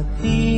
hati.